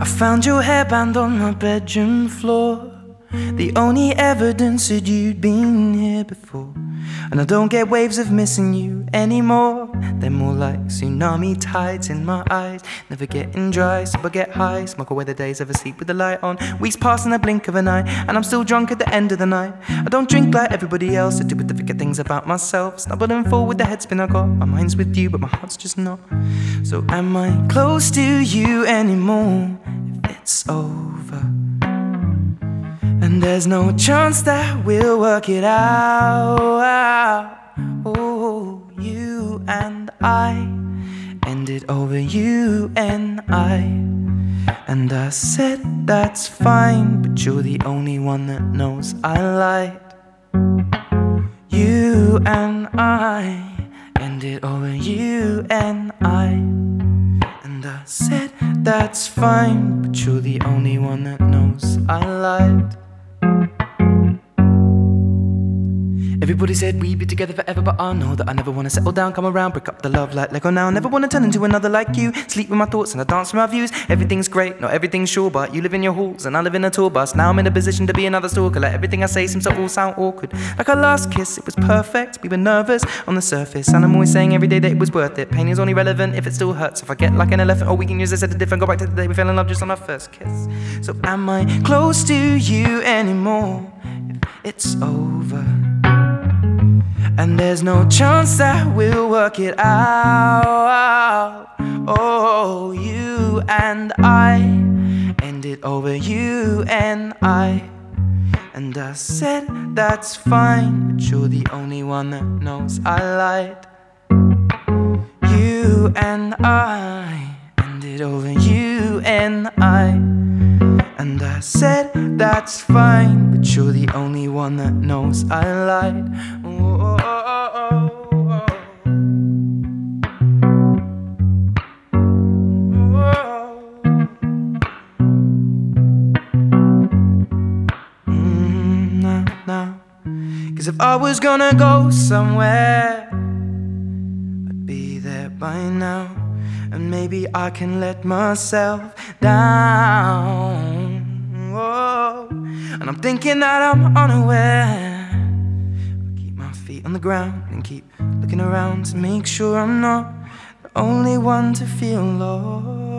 I found your hairband on my bedroom floor. The only evidence that you'd been here before. And I don't get waves of missing you anymore. They're more like tsunami tides in my eyes. Never getting dry, so I get high. Smoke away the days, ever sleep with the light on. Weeks pass in the blink of an eye, and I'm still drunk at the end of the night. I don't drink like everybody else, I do it to forget things about myself. Fall with the headspin I got. My mind's with you, but my heart's just not. So am I close to you anymore? If it's over. And there's no chance that we'll work it out. Oh, you and I ended over you and I. And I said that's fine, but you're the only one that knows I lied. You and I ended over you and I. And I said that's fine, but you're the only one that knows I lied. Everybody said we'd be together forever, but I know that I never wanna settle down, come around, break up the love light like Lego now. Never wanna turn into another like you. Sleep with my thoughts and I dance with my views. Everything's great, not everything's sure, but you live in your halls and I live in a tour bus. Now I'm in a position to be another stalker. Like everything I say seems to all sound awkward. Like our last kiss, it was perfect. We were nervous on the surface, and I'm always saying every day that it was worth it. Pain is only relevant if it still hurts. If I get like an elephant, or oh, we can use this as a different. Go back to the day we fell in love just on our first kiss. So am I close to you anymore? It's over. And there's no chance that we'll work it out. Oh, you and I ended over you and I. And I said that's fine, but you're the only one that knows I lied. You and I ended over you and I. And I said that's fine, but you're the only one that knows I lied. Cause if I was gonna go somewhere, I'd be there by now. And maybe I can let myself down. Oh, and I'm thinking that I'm unaware. I keep my feet on the ground and keep looking around to make sure I'm not the only one to feel lost.